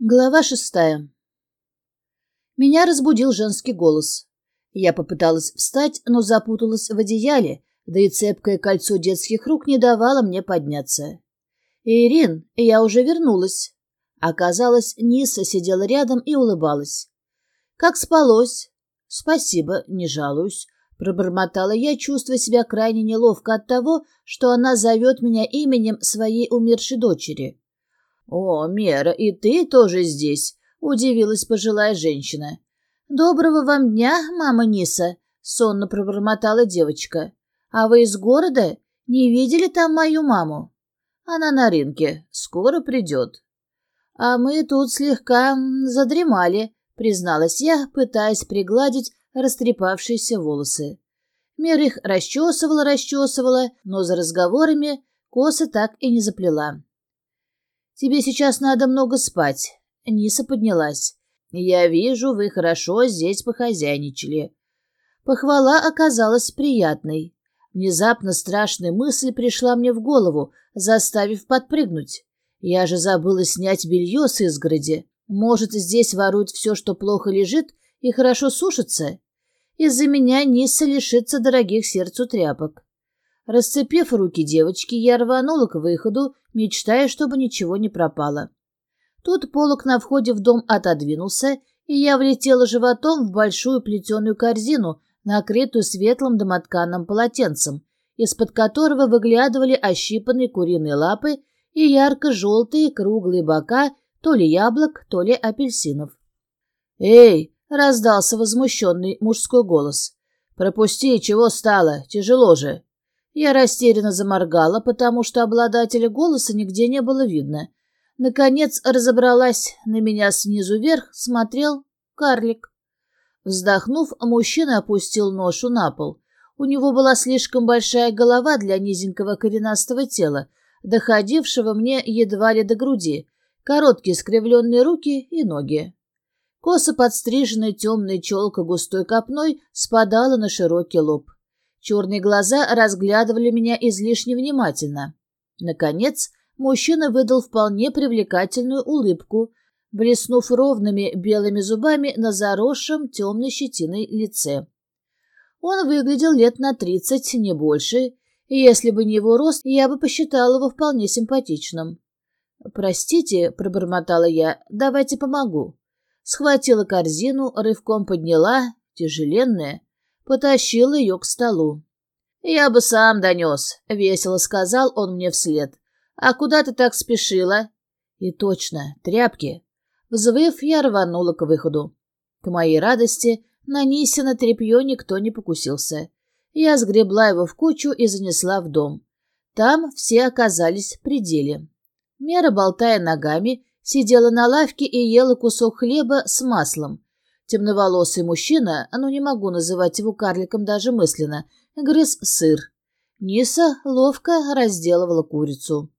Глава шестая. Меня разбудил женский голос. Я попыталась встать, но запуталась в одеяле, да и цепкое кольцо детских рук не давало мне подняться. «Ирин, я уже вернулась». Оказалось, Ниса сидела рядом и улыбалась. «Как спалось?» «Спасибо, не жалуюсь», — пробормотала я, чувствуя себя крайне неловко от того, что она зовет меня именем своей умершей дочери. «О, Мера, и ты тоже здесь?» — удивилась пожилая женщина. «Доброго вам дня, мама Ниса!» — сонно пробормотала девочка. «А вы из города? Не видели там мою маму?» «Она на рынке. Скоро придет». «А мы тут слегка задремали», — призналась я, пытаясь пригладить растрепавшиеся волосы. Мер их расчесывала-расчесывала, но за разговорами косы так и не заплела. «Тебе сейчас надо много спать». Ниса поднялась. «Я вижу, вы хорошо здесь похозяйничали». Похвала оказалась приятной. Внезапно страшная мысль пришла мне в голову, заставив подпрыгнуть. Я же забыла снять белье с изгороди. Может, здесь воруют все, что плохо лежит и хорошо сушится? Из-за меня Ниса лишится дорогих сердцу тряпок. Расцепив руки девочки, я рванула к выходу, мечтая, чтобы ничего не пропало. Тут полок на входе в дом отодвинулся, и я влетела животом в большую плетеную корзину, накрытую светлым домотканным полотенцем, из-под которого выглядывали ощипанные куриные лапы и ярко-желтые круглые бока то ли яблок, то ли апельсинов. «Эй!» — раздался возмущенный мужской голос. «Пропусти, чего стало, тяжело же!» Я растерянно заморгала, потому что обладателя голоса нигде не было видно. Наконец разобралась, на меня снизу вверх смотрел карлик. Вздохнув, мужчина опустил ношу на пол. У него была слишком большая голова для низенького коренастого тела, доходившего мне едва ли до груди, короткие скривленные руки и ноги. Косо подстриженная темная челка густой копной спадала на широкий лоб. Черные глаза разглядывали меня излишне внимательно. Наконец, мужчина выдал вполне привлекательную улыбку, блеснув ровными белыми зубами на заросшем темной щетиной лице. Он выглядел лет на тридцать, не больше, и если бы не его рост, я бы посчитала его вполне симпатичным. «Простите», — пробормотала я, — «давайте помогу». Схватила корзину, рывком подняла, тяжеленная, потащил ее к столу. «Я бы сам донес», — весело сказал он мне вслед. «А куда ты так спешила?» И точно, тряпки. Взвыв, я рванула к выходу. К моей радости на Нисина тряпье никто не покусился. Я сгребла его в кучу и занесла в дом. Там все оказались в пределе. Мера, болтая ногами, сидела на лавке и ела кусок хлеба с маслом, Темноволосый мужчина, ну не могу называть его карликом даже мысленно, грыз сыр. Ниса ловко разделывала курицу.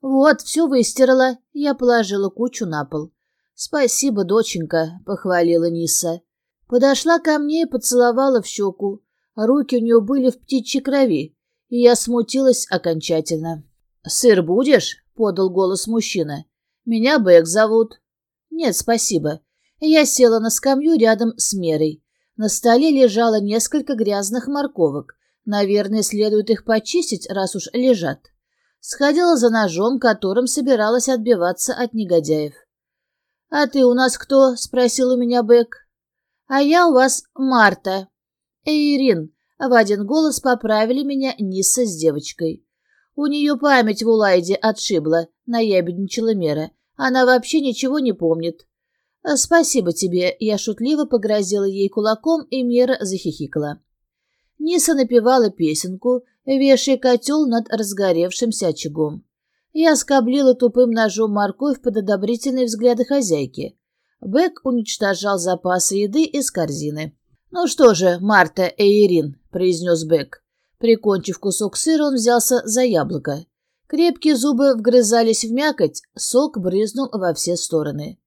«Вот, все выстирала», — я положила кучу на пол. «Спасибо, доченька», — похвалила Ниса. Подошла ко мне и поцеловала в щеку. Руки у нее были в птичьей крови, и я смутилась окончательно. «Сыр будешь?» — подал голос мужчина. «Меня Бэк зовут». «Нет, спасибо. Я села на скамью рядом с Мерой. На столе лежало несколько грязных морковок. Наверное, следует их почистить, раз уж лежат. Сходила за ножом, которым собиралась отбиваться от негодяев. «А ты у нас кто?» — спросил у меня Бэк. «А я у вас Марта». «Эйрин», — в один голос поправили меня Ниса с девочкой. У нее память в Улайде отшибла, наябедничала Мера. Она вообще ничего не помнит. Э, «Спасибо тебе», — я шутливо погрозила ей кулаком, и Мера захихикала. Ниса напевала песенку, вешая котел над разгоревшимся очагом. Я скоблила тупым ножом морковь под одобрительные взгляды хозяйки. Бэк уничтожал запасы еды из корзины. «Ну что же, Марта Эйрин», — произнес Бэк. Прикончив кусок сыра, он взялся за яблоко. Крепкие зубы вгрызались в мякоть, сок брызнул во все стороны.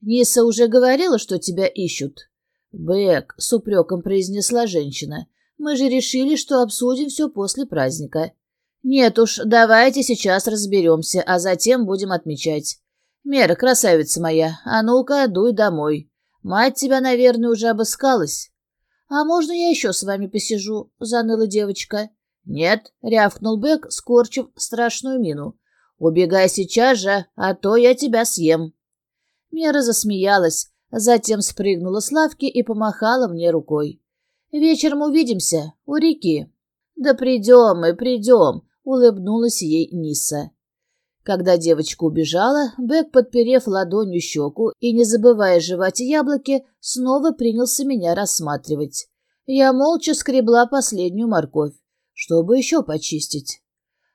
Ниса уже говорила, что тебя ищут. Бэк, с упреком произнесла женщина. Мы же решили, что обсудим все после праздника. Нет уж, давайте сейчас разберемся, а затем будем отмечать. «Мера, красавица моя, а ну-ка, дуй домой. Мать тебя, наверное, уже обыскалась». «А можно я еще с вами посижу?» — заныла девочка. «Нет», — рявкнул Бек, скорчив страшную мину. «Убегай сейчас же, а то я тебя съем». Мера засмеялась, затем спрыгнула с лавки и помахала мне рукой. «Вечером увидимся, у реки». «Да придем мы, придем», — улыбнулась ей Ниса. Когда девочка убежала, Бек, подперев ладонью щеку и не забывая жевать яблоки, снова принялся меня рассматривать. Я молча скребла последнюю морковь, чтобы еще почистить.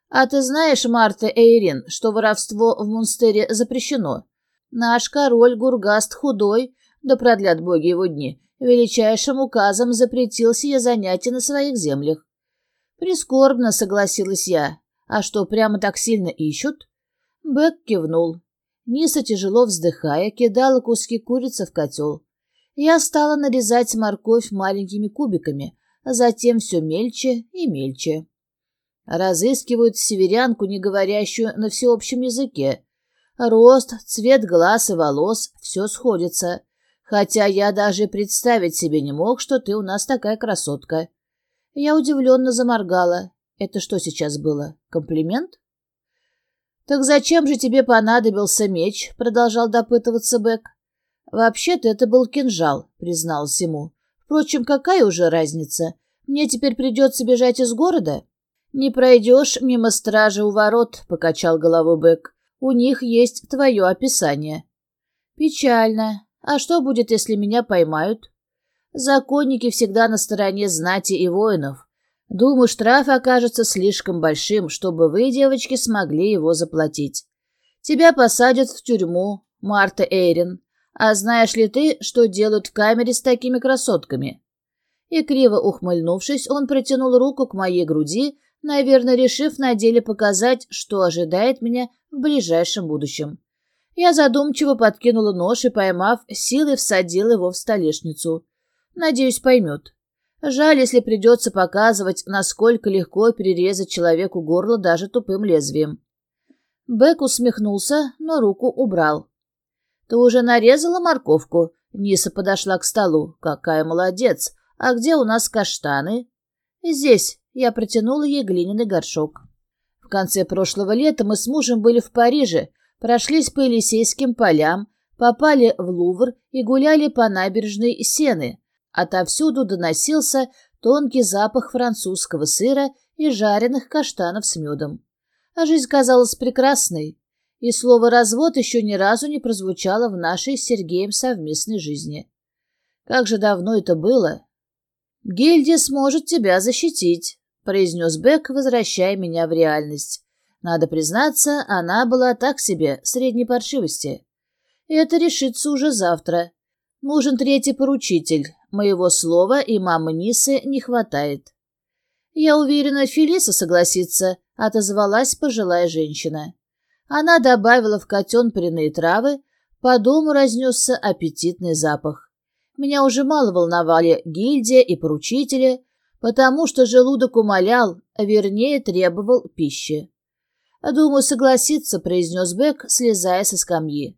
«А ты знаешь, Марта Эйрин, что воровство в Мунстере запрещено? Наш король Гургаст худой, да продлят боги его дни, величайшим указом запретил сие занятие на своих землях. Прискорбно согласилась я. А что, прямо так сильно ищут?» Бэк кивнул. Ниса, тяжело вздыхая, кидала куски курицы в котел. Я стала нарезать морковь маленькими кубиками, а затем все мельче и мельче. Разыскивают северянку, не говорящую на всеобщем языке. Рост, цвет глаз и волос — все сходится. Хотя я даже представить себе не мог, что ты у нас такая красотка. Я удивленно заморгала. Это что сейчас было? Комплимент? «Так зачем же тебе понадобился меч?» — продолжал допытываться Бэк. «Вообще-то это был кинжал», — признался ему. «Впрочем, какая уже разница? Мне теперь придется бежать из города?» «Не пройдешь мимо стражи у ворот», — покачал головой Бэк. «У них есть твое описание». «Печально. А что будет, если меня поймают?» «Законники всегда на стороне знати и воинов. Думаю, штраф окажется слишком большим, чтобы вы, девочки, смогли его заплатить. Тебя посадят в тюрьму, Марта Эйрин. А знаешь ли ты, что делают в камере с такими красотками?» И криво ухмыльнувшись, он протянул руку к моей груди, наверное, решив на деле показать, что ожидает меня в ближайшем будущем. Я задумчиво подкинула нож и, поймав, силой всадила его в столешницу. Надеюсь, поймет. Жаль, если придется показывать, насколько легко перерезать человеку горло даже тупым лезвием. Бэк усмехнулся, но руку убрал. «Ты уже нарезала морковку?» Ниса подошла к столу. «Какая молодец! А где у нас каштаны?» «Здесь». Я протянула ей глиняный горшок. Конце прошлого лета мы с мужем были в Париже, прошлись по Елисейским полям, попали в Лувр и гуляли по набережной Сены. Отовсюду доносился тонкий запах французского сыра и жареных каштанов с медом. А жизнь казалась прекрасной, и слово «развод» еще ни разу не прозвучало в нашей с Сергеем совместной жизни. Как же давно это было! «Гильдия сможет тебя защитить», — произнес Бек, возвращая меня в реальность. Надо признаться, она была так себе, средней паршивости. Это решится уже завтра. Нужен третий поручитель, Моего слова и мамы Нисы не хватает. Я уверена, Фелиса согласится, отозвалась пожилая женщина. Она добавила в котен пряные травы, по дому разнесся аппетитный запах. Меня уже мало волновали гильдия и поручители, потому что желудок умолял, а вернее требовал пищи. «Думаю, согласится», — произнес Бек, слезая со скамьи.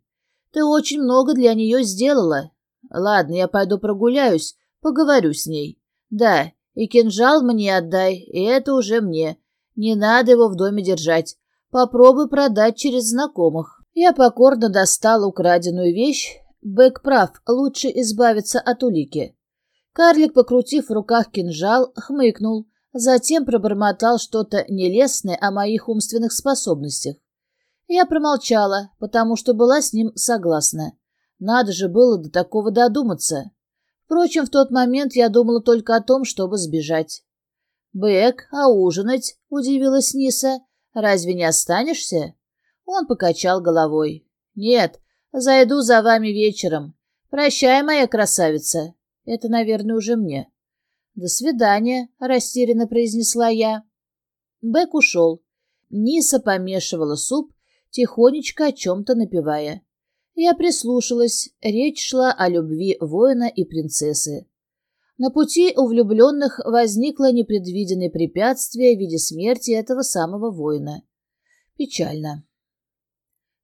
«Ты очень много для нее сделала, Ладно, я пойду прогуляюсь, поговорю с ней. Да, и кинжал мне отдай, и это уже мне. Не надо его в доме держать. Попробуй продать через знакомых. Я покорно достала украденную вещь. Бэк прав, лучше избавиться от улики. Карлик, покрутив в руках кинжал, хмыкнул, затем пробормотал что-то нелестное о моих умственных способностях. Я промолчала, потому что была с ним согласна. Надо же было до такого додуматься. Впрочем, в тот момент я думала только о том, чтобы сбежать. «Бэк, а ужинать?» — удивилась Ниса. «Разве не останешься?» Он покачал головой. «Нет, зайду за вами вечером. Прощай, моя красавица. Это, наверное, уже мне». «До свидания», — растерянно произнесла я. Бэк ушел. Ниса помешивала суп, тихонечко о чем-то напевая. Я прислушалась, речь шла о любви воина и принцессы. На пути у влюбленных возникло непредвиденное препятствие в виде смерти этого самого воина. Печально.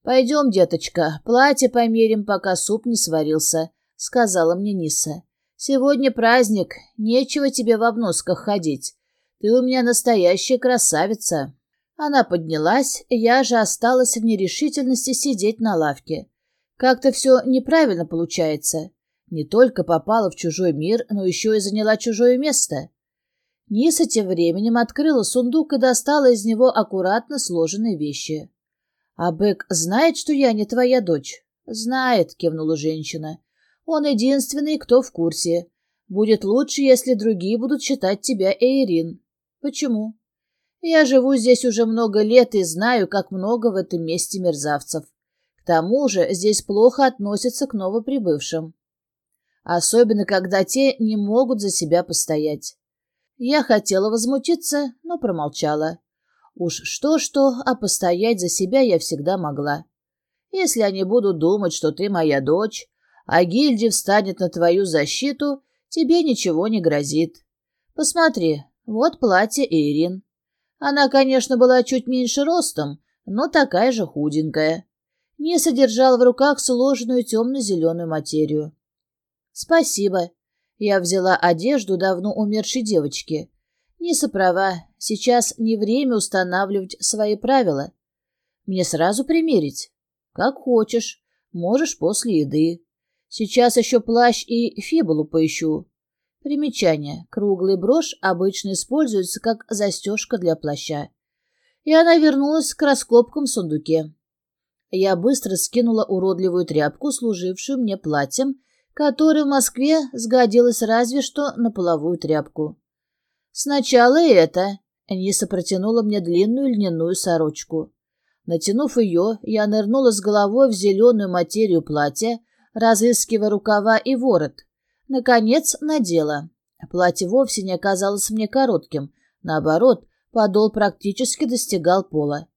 «Пойдем, деточка, платье померим, пока суп не сварился», — сказала мне Ниса. «Сегодня праздник, нечего тебе в обносках ходить. Ты у меня настоящая красавица». Она поднялась, я же осталась в нерешительности сидеть на лавке. Как-то все неправильно получается. Не только попала в чужой мир, но еще и заняла чужое место. Ниса тем временем открыла сундук и достала из него аккуратно сложенные вещи. «А Бэк знает, что я не твоя дочь?» «Знает», — кивнула женщина. «Он единственный, кто в курсе. Будет лучше, если другие будут считать тебя Эйрин». «Почему?» «Я живу здесь уже много лет и знаю, как много в этом месте мерзавцев. К тому же здесь плохо относятся к новоприбывшим. Особенно, когда те не могут за себя постоять. Я хотела возмутиться, но промолчала. Уж что-что, а постоять за себя я всегда могла. Если они будут думать, что ты моя дочь, а гильдия встанет на твою защиту, тебе ничего не грозит. Посмотри, вот платье Ирин. Она, конечно, была чуть меньше ростом, но такая же худенькая. Не содержала в руках сложенную темно-зеленую материю. «Спасибо». Я взяла одежду давно умершей девочки. Ниса права, сейчас не время устанавливать свои правила. Мне сразу примерить? Как хочешь, можешь после еды. Сейчас еще плащ и фибулу поищу. Примечание. Круглый брошь обычно используется как застежка для плаща. И она вернулась к раскопкам в сундуке. Я быстро скинула уродливую тряпку, служившую мне платьем, которое в Москве сгодилось разве что на половую тряпку. Сначала это. Ниса протянула мне длинную льняную сорочку. Натянув ее, я нырнула с головой в зеленую материю платья, разыскивая рукава и ворот. Наконец надела. Платье вовсе не оказалось мне коротким. Наоборот, подол практически достигал пола.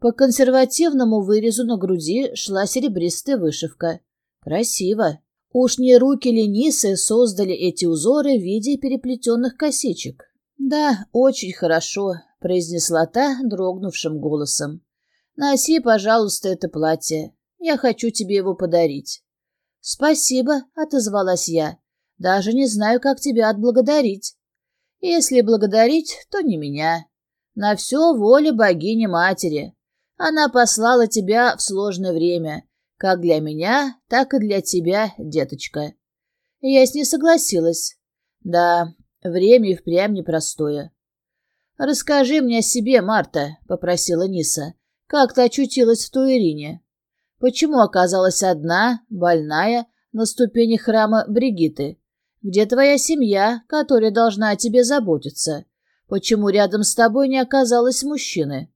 По консервативному вырезу на груди шла серебристая вышивка. Красиво. Уж не руки Ленисы создали эти узоры в виде переплетенных косичек. «Да, очень хорошо», — произнесла та дрогнувшим голосом. «Носи, пожалуйста, это платье. Я хочу тебе его подарить». «Спасибо», — отозвалась я. «Даже не знаю, как тебя отблагодарить». «Если благодарить, то не меня. На все воля богини-матери. Она послала тебя в сложное время, как для меня, так и для тебя, деточка». Я с ней согласилась. Да, Время и впрямь непростое. «Расскажи мне о себе, Марта», — попросила Ниса. «Как ты очутилась в Туэрине? Почему оказалась одна, больная, на ступени храма Бригиты? Где твоя семья, которая должна о тебе заботиться? Почему рядом с тобой не оказалось мужчины?»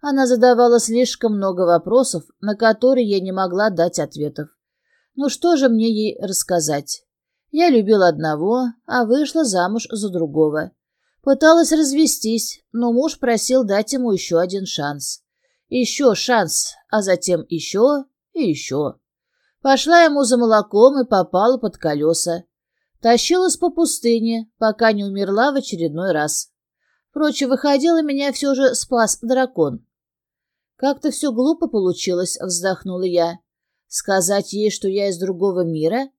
Она задавала слишком много вопросов, на которые я не могла дать ответов. Ну что же мне ей рассказать? Я любила одного, а вышла замуж за другого. Пыталась развестись, но муж просил дать ему еще один шанс. Еще шанс, а затем еще и еще. Пошла ему за молоком и попала под колеса. Тащилась по пустыне, пока не умерла в очередной раз. Впрочем, выходила меня все же спас дракон. «Как-то все глупо получилось», — вздохнула я. «Сказать ей, что я из другого мира?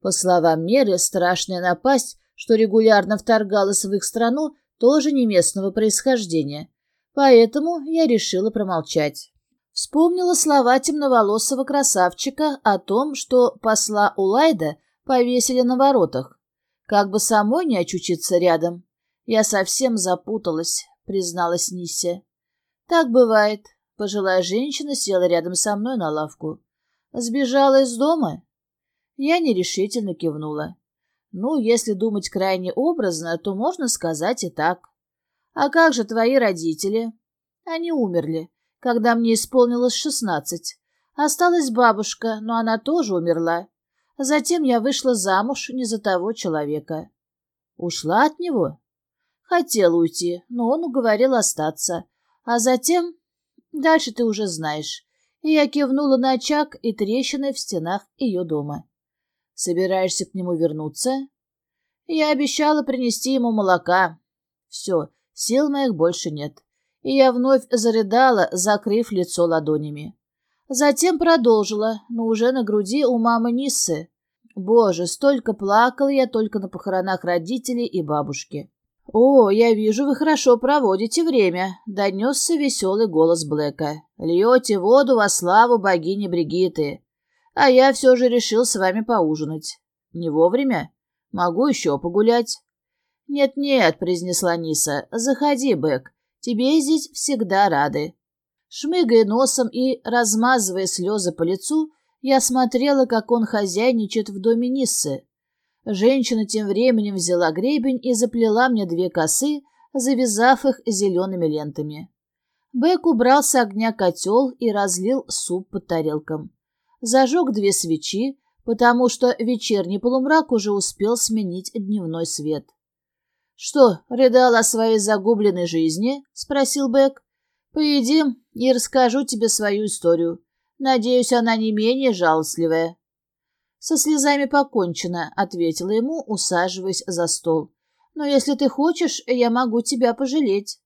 По словам Меры, страшная напасть, что регулярно вторгалась в их страну, тоже не местного происхождения. Поэтому я решила промолчать. Вспомнила слова темноволосого красавчика о том, что посла Улайда повесили на воротах. Как бы самой не очутиться рядом. Я совсем запуталась, призналась Нисе. Так бывает. Пожилая женщина села рядом со мной на лавку. Сбежала из дома? Я нерешительно кивнула. Ну, если думать крайне образно, то можно сказать и так. А как же твои родители? Они умерли, когда мне исполнилось шестнадцать. Осталась бабушка, но она тоже умерла. Затем я вышла замуж не за того человека. Ушла от него? Хотела уйти, но он уговорил остаться. А затем... Дальше ты уже знаешь. И я кивнула на очаг и трещины в стенах ее дома. Собираешься к нему вернуться? Я обещала принести ему молока. Все, сил моих больше нет. И я вновь зарыдала, закрыв лицо ладонями. Затем продолжила, но уже на груди у мамы Ниссы. Боже, столько плакал я только на похоронах родителей и бабушки. «О, я вижу, вы хорошо проводите время», — донесся веселый голос Блэка. «Льете воду во славу богини Бригиты. А я все же решил с вами поужинать. Не вовремя? Могу еще погулять». «Нет-нет», — произнесла Ниса, — «заходи, Бэк. Тебе здесь всегда рады». Шмыгая носом и размазывая слезы по лицу, я смотрела, как он хозяйничает в доме Ниссы. Женщина тем временем взяла гребень и заплела мне две косы, завязав их зелеными лентами. Бэк убрал с огня котел и разлил суп по тарелкам. Зажег две свечи, потому что вечерний полумрак уже успел сменить дневной свет. «Что, рыдал о своей загубленной жизни?» — спросил Бэк. «Поедим и расскажу тебе свою историю. Надеюсь, она не менее жалостливая». «Со слезами покончено», — ответила ему, усаживаясь за стол. «Но если ты хочешь, я могу тебя пожалеть».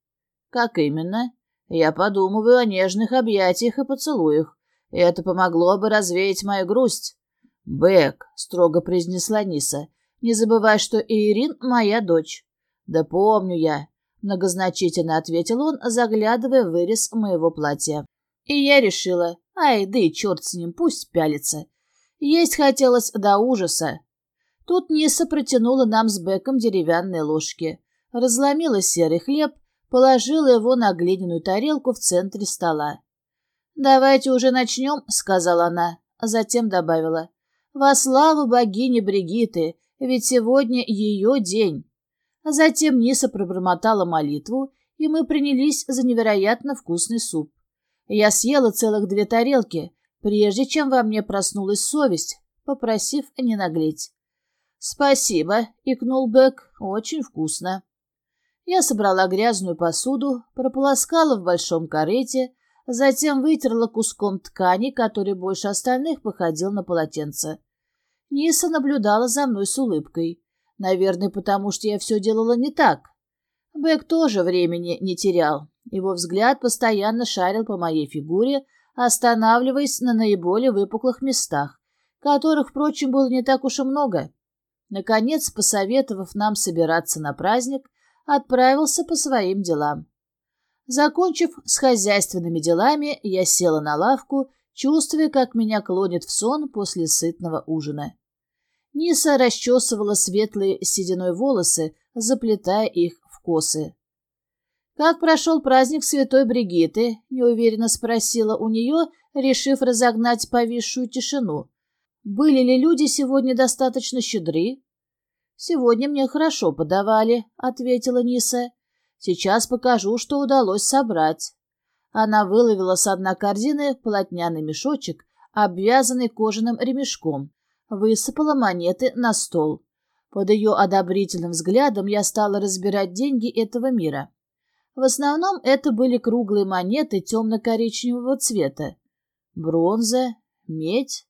«Как именно?» «Я подумываю о нежных объятиях и поцелуях. Это помогло бы развеять мою грусть». «Бэк», — строго произнесла Ниса, — «не забывай, что Ирин — моя дочь». «Да помню я», — многозначительно ответил он, заглядывая в вырез моего платья. И я решила, ай, да и черт с ним, пусть пялится. Есть хотелось до ужаса. Тут Ниса протянула нам с Беком деревянные ложки, разломила серый хлеб, положила его на глиняную тарелку в центре стола. «Давайте уже начнем», — сказала она, а затем добавила. «Во славу богини Бригиты, ведь сегодня ее день». Затем Ниса пробормотала молитву, и мы принялись за невероятно вкусный суп. Я съела целых две тарелки, прежде чем во мне проснулась совесть, попросив не наглеть. «Спасибо», — икнул Бек, — «очень вкусно». Я собрала грязную посуду, прополоскала в большом корыте, затем вытерла куском ткани, который больше остальных походил на полотенце. Ниса наблюдала за мной с улыбкой. Наверное, потому что я все делала не так. Бек тоже времени не терял. Его взгляд постоянно шарил по моей фигуре, останавливаясь на наиболее выпуклых местах, которых, впрочем, было не так уж и много. Наконец, посоветовав нам собираться на праздник, отправился по своим делам. Закончив с хозяйственными делами, я села на лавку, чувствуя, как меня клонит в сон после сытного ужина. Ниса расчесывала светлые сединой волосы, заплетая их в косы. «Как прошел праздник Святой Бригиты?» — неуверенно спросила у нее, решив разогнать повисшую тишину. «Были ли люди сегодня достаточно щедры?» «Сегодня мне хорошо подавали», — ответила Ниса. «Сейчас покажу, что удалось собрать». Она выловила с одной корзины полотняный мешочек, обвязанный кожаным ремешком, высыпала монеты на стол. Под ее одобрительным взглядом я стала разбирать деньги этого мира. В основном это были круглые монеты темно-коричневого цвета. Бронза, медь.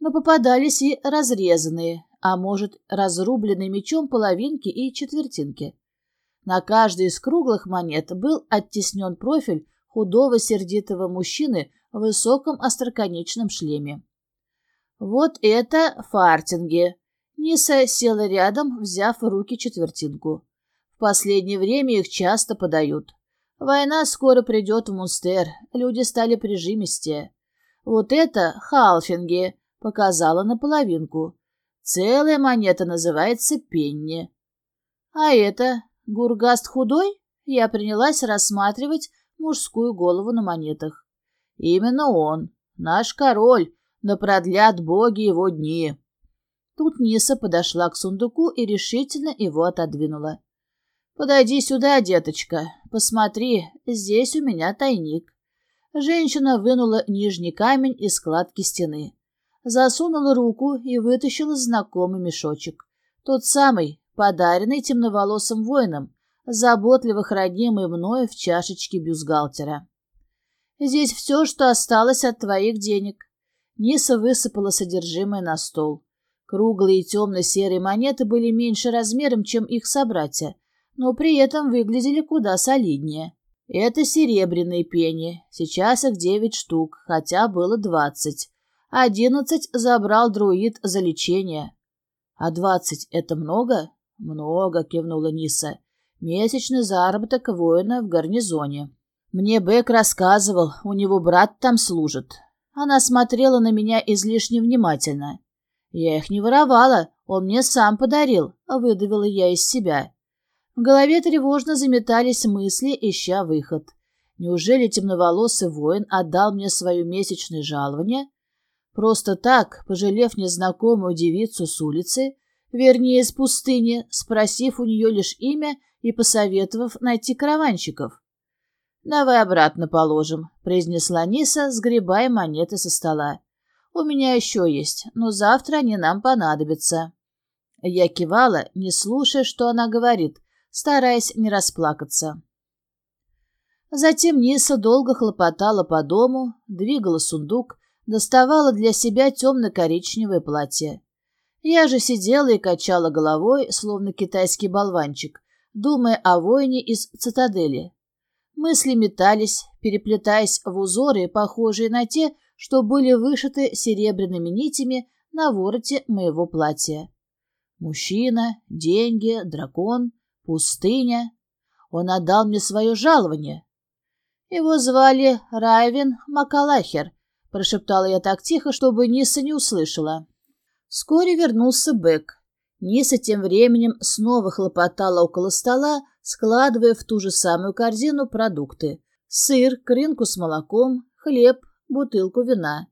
Но попадались и разрезанные, а может, разрубленные мечом половинки и четвертинки. На каждой из круглых монет был оттеснен профиль худого сердитого мужчины в высоком остроконечном шлеме. «Вот это фартинги!» Ниса села рядом, взяв в руки четвертинку. В последнее время их часто подают. Война скоро придет в Мунстер, люди стали прижимистее. Вот это халфинги, показала наполовинку. Целая монета называется пенни. А это гургаст худой? Я принялась рассматривать мужскую голову на монетах. Именно он, наш король, но продлят боги его дни. Тут Ниса подошла к сундуку и решительно его отодвинула. «Подойди сюда, деточка. Посмотри, здесь у меня тайник». Женщина вынула нижний камень из складки стены. Засунула руку и вытащила знакомый мешочек. Тот самый, подаренный темноволосым воином, заботливо хранимый мною в чашечке бюстгальтера. «Здесь все, что осталось от твоих денег». Ниса высыпала содержимое на стол. Круглые темно-серые монеты были меньше размером, чем их собратья — но при этом выглядели куда солиднее. Это серебряные пени. Сейчас их девять штук, хотя было двадцать. Одиннадцать забрал друид за лечение. А двадцать — это много? Много, кивнула Ниса. Месячный заработок воина в гарнизоне. Мне Бэк рассказывал, у него брат там служит. Она смотрела на меня излишне внимательно. Я их не воровала, он мне сам подарил, выдавила я из себя. В голове тревожно заметались мысли, ища выход. Неужели темноволосый воин отдал мне свое месячное жалование? Просто так, пожалев незнакомую девицу с улицы, вернее, из пустыни, спросив у нее лишь имя и посоветовав найти караванщиков. «Давай обратно положим», — произнесла Ниса, сгребая монеты со стола. «У меня еще есть, но завтра они нам понадобятся». Я кивала, не слушая, что она говорит, стараясь не расплакаться. Затем Ниса долго хлопотала по дому, двигала сундук, доставала для себя темно-коричневое платье. Я же сидела и качала головой, словно китайский болванчик, думая о воине из цитадели. Мысли метались, переплетаясь в узоры, похожие на те, что были вышиты серебряными нитями на вороте моего платья. Мужчина, деньги, дракон, Пустыня. Он отдал мне свое жалование. Его звали Райвин Макалахер, прошептала я так тихо, чтобы Ниса не услышала. Вскоре вернулся Бэк. Ниса тем временем снова хлопотала около стола, складывая в ту же самую корзину продукты. Сыр, крынку с молоком, хлеб, бутылку вина.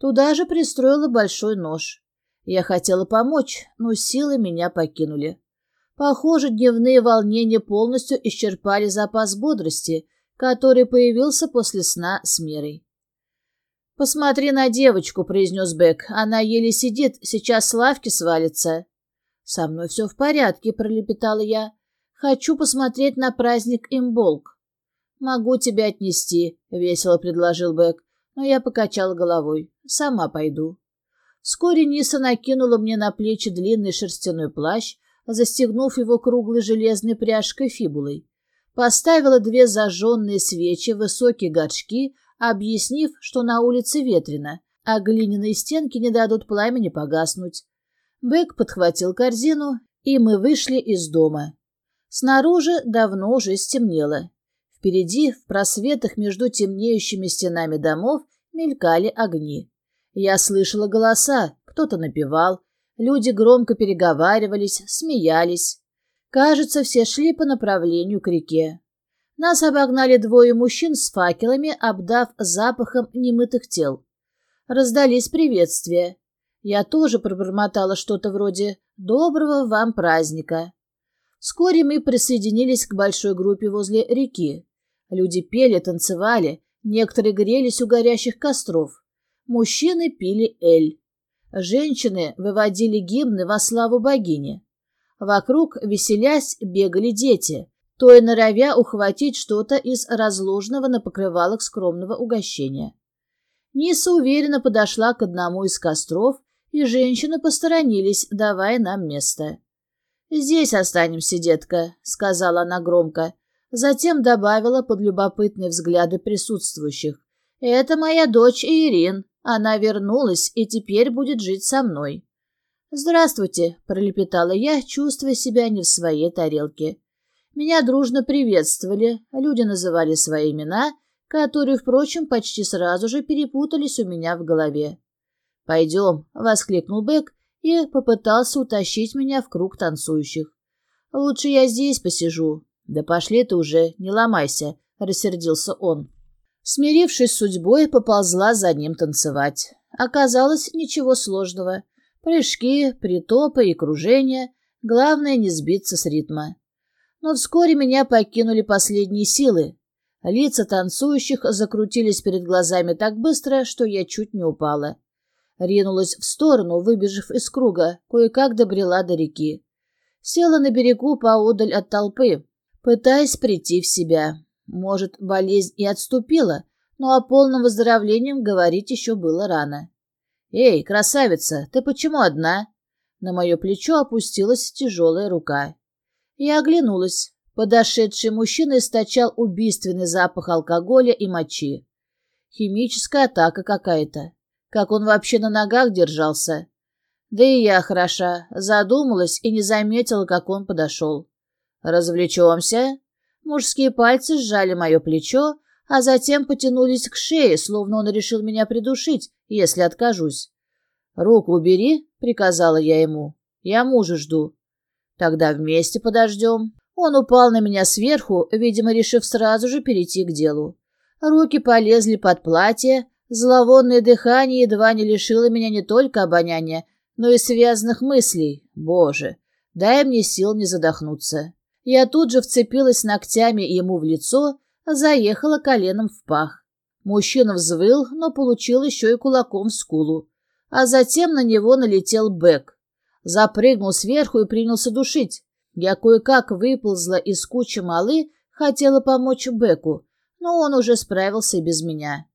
Туда же пристроила большой нож. Я хотела помочь, но силы меня покинули. Похоже, дневные волнения полностью исчерпали запас бодрости, который появился после сна с Мерой. «Посмотри на девочку», — произнес Бек. «Она еле сидит, сейчас с лавки свалится». «Со мной все в порядке», — пролепетала я. «Хочу посмотреть на праздник Имболк». «Могу тебя отнести», — весело предложил Бек, но я покачала головой. «Сама пойду». Вскоре Ниса накинула мне на плечи длинный шерстяной плащ, застегнув его круглой железной пряжкой фибулой. Поставила две зажженные свечи в высокие горшки, объяснив, что на улице ветрено, а глиняные стенки не дадут пламени погаснуть. Бэк подхватил корзину, и мы вышли из дома. Снаружи давно уже стемнело. Впереди, в просветах между темнеющими стенами домов, мелькали огни. Я слышала голоса, кто-то напевал, Люди громко переговаривались, смеялись. Кажется, все шли по направлению к реке. Нас обогнали двое мужчин с факелами, обдав запахом немытых тел. Раздались приветствия. Я тоже пробормотала что-то вроде «Доброго вам праздника». Вскоре мы присоединились к большой группе возле реки. Люди пели, танцевали, некоторые грелись у горящих костров. Мужчины пили эль. Женщины выводили гимны во славу богини. Вокруг, веселясь, бегали дети, то и норовя ухватить что-то из разложенного на покрывалах скромного угощения. Ниса уверенно подошла к одному из костров, и женщины посторонились, давая нам место. «Здесь останемся, детка», — сказала она громко. Затем добавила под любопытные взгляды присутствующих. «Это моя дочь Ирин. Она вернулась и теперь будет жить со мной. «Здравствуйте», — пролепетала я, чувствуя себя не в своей тарелке. Меня дружно приветствовали, люди называли свои имена, которые, впрочем, почти сразу же перепутались у меня в голове. «Пойдем», — воскликнул Бек и попытался утащить меня в круг танцующих. «Лучше я здесь посижу». «Да пошли ты уже, не ломайся», — рассердился он. Смирившись с судьбой, поползла за ним танцевать. Оказалось, ничего сложного. Прыжки, притопы и кружения. Главное, не сбиться с ритма. Но вскоре меня покинули последние силы. Лица танцующих закрутились перед глазами так быстро, что я чуть не упала. Ринулась в сторону, выбежав из круга, кое-как добрела до реки. Села на берегу поодаль от толпы, пытаясь прийти в себя. Может, болезнь и отступила, но о полном выздоровлении говорить еще было рано. «Эй, красавица, ты почему одна?» На мое плечо опустилась тяжелая рука. Я оглянулась. Подошедший мужчина источал убийственный запах алкоголя и мочи. Химическая атака какая-то. Как он вообще на ногах держался? Да и я хороша, задумалась и не заметила, как он подошел. «Развлечемся?» Мужские пальцы сжали мое плечо, а затем потянулись к шее, словно он решил меня придушить, если откажусь. «Руку убери», — приказала я ему. «Я мужа жду». «Тогда вместе подождем». Он упал на меня сверху, видимо, решив сразу же перейти к делу. Руки полезли под платье, зловонное дыхание едва не лишило меня не только обоняния, но и связанных мыслей. Боже, дай мне сил не задохнуться. Я тут же вцепилась ногтями ему в лицо, заехала коленом в пах. Мужчина взвыл, но получил еще и кулаком в скулу. А затем на него налетел Бэк. Запрыгнул сверху и принялся душить. Я кое-как выползла из кучи малы, хотела помочь Беку, но он уже справился без меня.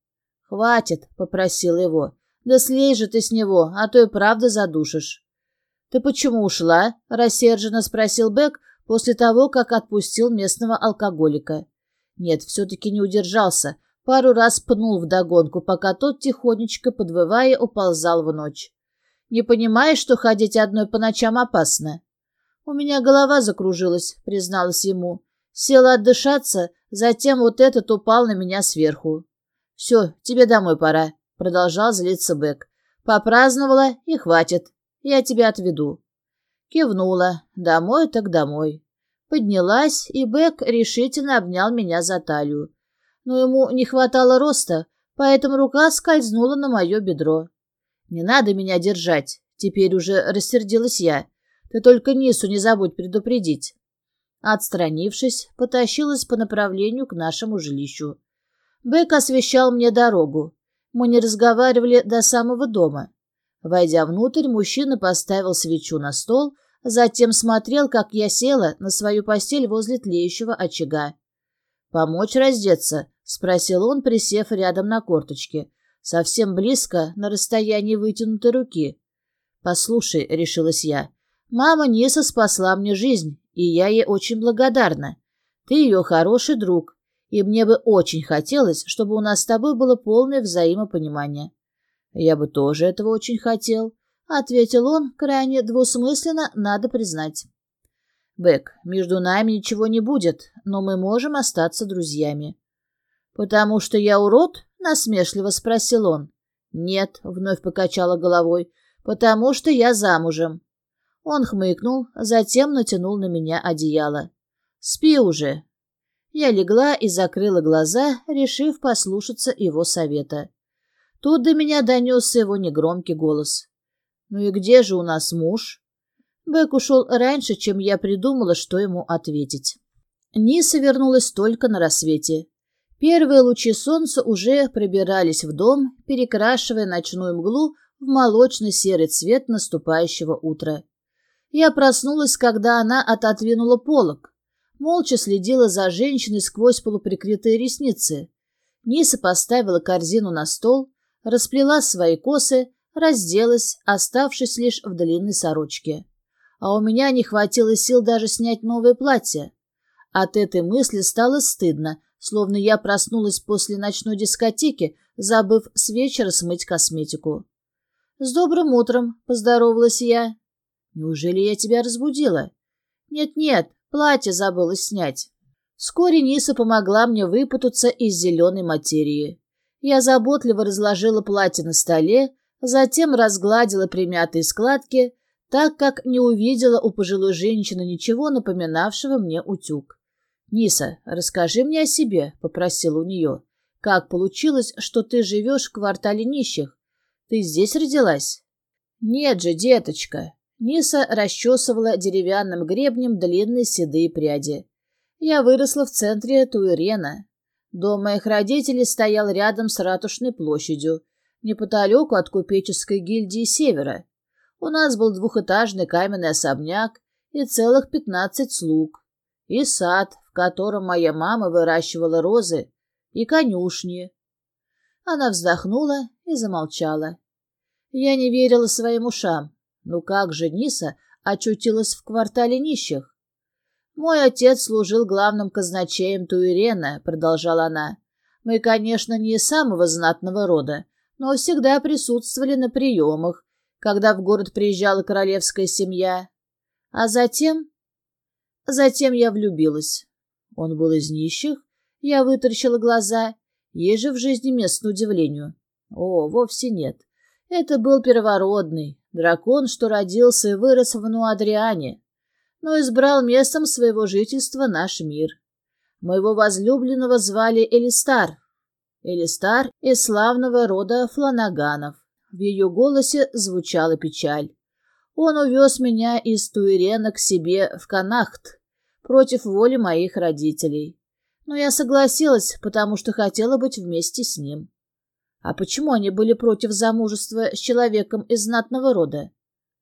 «Хватит», — попросил его. «Да слей же ты с него, а то и правда задушишь». «Ты почему ушла?» — рассерженно спросил Бек после того, как отпустил местного алкоголика. Нет, все-таки не удержался. Пару раз пнул вдогонку, пока тот, тихонечко подвывая, уползал в ночь. «Не понимаешь, что ходить одной по ночам опасно?» «У меня голова закружилась», — призналась ему. Села отдышаться, затем вот этот упал на меня сверху. «Все, тебе домой пора», — продолжал злиться Бэк. «Попраздновала и хватит. Я тебя отведу». Кивнула. «Домой так домой». Поднялась, и Бэк решительно обнял меня за талию. Но ему не хватало роста, поэтому рука скользнула на мое бедро. «Не надо меня держать», — теперь уже рассердилась я. Ты только Нису не забудь предупредить. Отстранившись, потащилась по направлению к нашему жилищу. Бэк освещал мне дорогу. Мы не разговаривали до самого дома. Войдя внутрь, мужчина поставил свечу на стол, затем смотрел, как я села на свою постель возле тлеющего очага. «Помочь раздеться?» — спросил он, присев рядом на корточке, совсем близко, на расстоянии вытянутой руки. «Послушай», — решилась я, Мама Ниса спасла мне жизнь, и я ей очень благодарна. Ты ее хороший друг, и мне бы очень хотелось, чтобы у нас с тобой было полное взаимопонимание. Я бы тоже этого очень хотел, — ответил он, крайне двусмысленно, надо признать. Бэк, между нами ничего не будет, но мы можем остаться друзьями. Потому что я урод? — насмешливо спросил он. Нет, — вновь покачала головой, — потому что я замужем. Он хмыкнул, затем натянул на меня одеяло. «Спи уже». Я легла и закрыла глаза, решив послушаться его совета. Тут до меня донесся его негромкий голос. «Ну и где же у нас муж?» Бэк ушел раньше, чем я придумала, что ему ответить. Ниса вернулась только на рассвете. Первые лучи солнца уже пробирались в дом, перекрашивая ночную мглу в молочно-серый цвет наступающего утра. Я проснулась, когда она отодвинула полог. Молча следила за женщиной сквозь полуприкрытые ресницы. Ниса поставила корзину на стол, расплела свои косы, разделась, оставшись лишь в длинной сорочке. А у меня не хватило сил даже снять новое платье. От этой мысли стало стыдно, словно я проснулась после ночной дискотеки, забыв с вечера смыть косметику. «С добрым утром!» — поздоровалась я. Неужели я тебя разбудила? Нет-нет, платье забыла снять. Вскоре Ниса помогла мне выпутаться из зеленой материи. Я заботливо разложила платье на столе, затем разгладила примятые складки, так как не увидела у пожилой женщины ничего напоминавшего мне утюг. «Ниса, расскажи мне о себе», — попросила у нее. «Как получилось, что ты живешь в квартале нищих? Ты здесь родилась?» «Нет же, деточка, Ниса расчесывала деревянным гребнем длинные седые пряди. Я выросла в центре Туирена. Дом моих родителей стоял рядом с Ратушной площадью, неподалеку от купеческой гильдии Севера. У нас был двухэтажный каменный особняк и целых пятнадцать слуг, и сад, в котором моя мама выращивала розы, и конюшни. Она вздохнула и замолчала. Я не верила своим ушам. Ну как же Ниса очутилась в квартале нищих? «Мой отец служил главным казначеем Туирена», — продолжала она. «Мы, конечно, не самого знатного рода, но всегда присутствовали на приемах, когда в город приезжала королевская семья. А затем... Затем я влюбилась. Он был из нищих. Я вытаращила глаза. Есть же в жизни место удивлению. О, вовсе нет. Это был первородный, дракон, что родился и вырос в Нуадриане, но избрал местом своего жительства наш мир. Моего возлюбленного звали Элистар. Элистар из славного рода Фланаганов. В ее голосе звучала печаль. Он увез меня из Туирена к себе в Канахт против воли моих родителей. Но я согласилась, потому что хотела быть вместе с ним. А почему они были против замужества с человеком из знатного рода?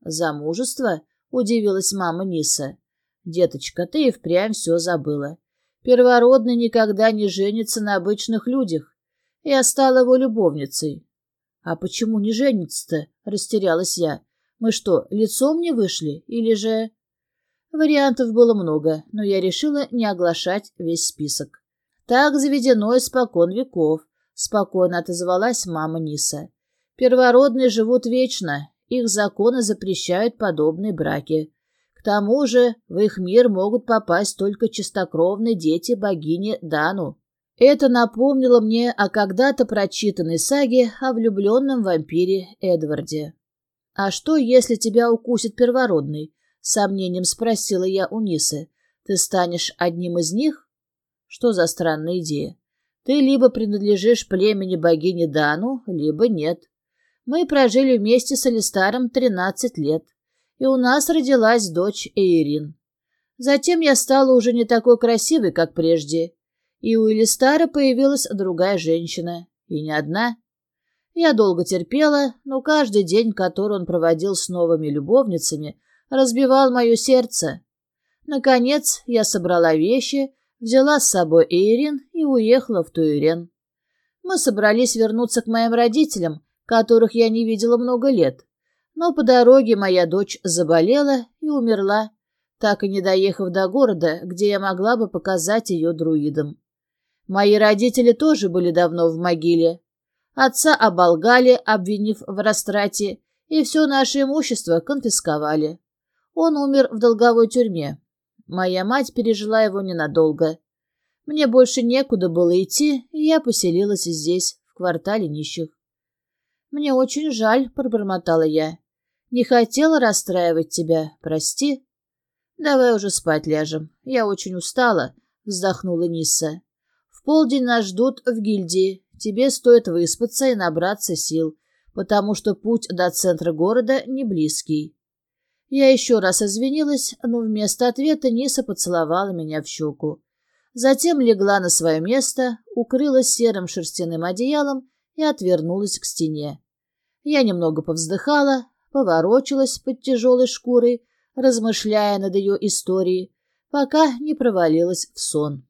Замужество? Удивилась мама Ниса. Деточка, ты и впрямь все забыла. Первородный никогда не женится на обычных людях. Я стала его любовницей. А почему не женится-то? Растерялась я. Мы что, лицом не вышли? Или же... Вариантов было много, но я решила не оглашать весь список. Так заведено испокон веков, спокойно отозвалась мама Ниса. Первородные живут вечно, их законы запрещают подобные браки. К тому же в их мир могут попасть только чистокровные дети богини Дану. Это напомнило мне о когда-то прочитанной саге о влюбленном вампире Эдварде. «А что, если тебя укусит первородный?» — сомнением спросила я у Нисы. «Ты станешь одним из них?» «Что за странная идея? Ты либо принадлежишь племени богини Дану, либо нет. Мы прожили вместе с Алистаром тринадцать лет, и у нас родилась дочь Эйрин. Затем я стала уже не такой красивой, как прежде, и у Элистара появилась другая женщина, и не одна. Я долго терпела, но каждый день, который он проводил с новыми любовницами, разбивал мое сердце. Наконец я собрала вещи, взяла с собой Эйрин и уехала в Туирен. Мы собрались вернуться к моим родителям, которых я не видела много лет. Но по дороге моя дочь заболела и умерла, так и не доехав до города, где я могла бы показать ее друидам. Мои родители тоже были давно в могиле. Отца оболгали, обвинив в растрате, и все наше имущество конфисковали. Он умер в долговой тюрьме. Моя мать пережила его ненадолго. Мне больше некуда было идти, и я поселилась здесь, в квартале нищих. «Мне очень жаль», — пробормотала я. «Не хотела расстраивать тебя, прости». «Давай уже спать ляжем. Я очень устала», — вздохнула Нисса. «В полдень нас ждут в гильдии. Тебе стоит выспаться и набраться сил, потому что путь до центра города не близкий. Я еще раз извинилась, но вместо ответа Ниса поцеловала меня в щеку. Затем легла на свое место, укрылась серым шерстяным одеялом и отвернулась к стене. Я немного повздыхала, поворочилась под тяжелой шкурой, размышляя над ее историей, пока не провалилась в сон.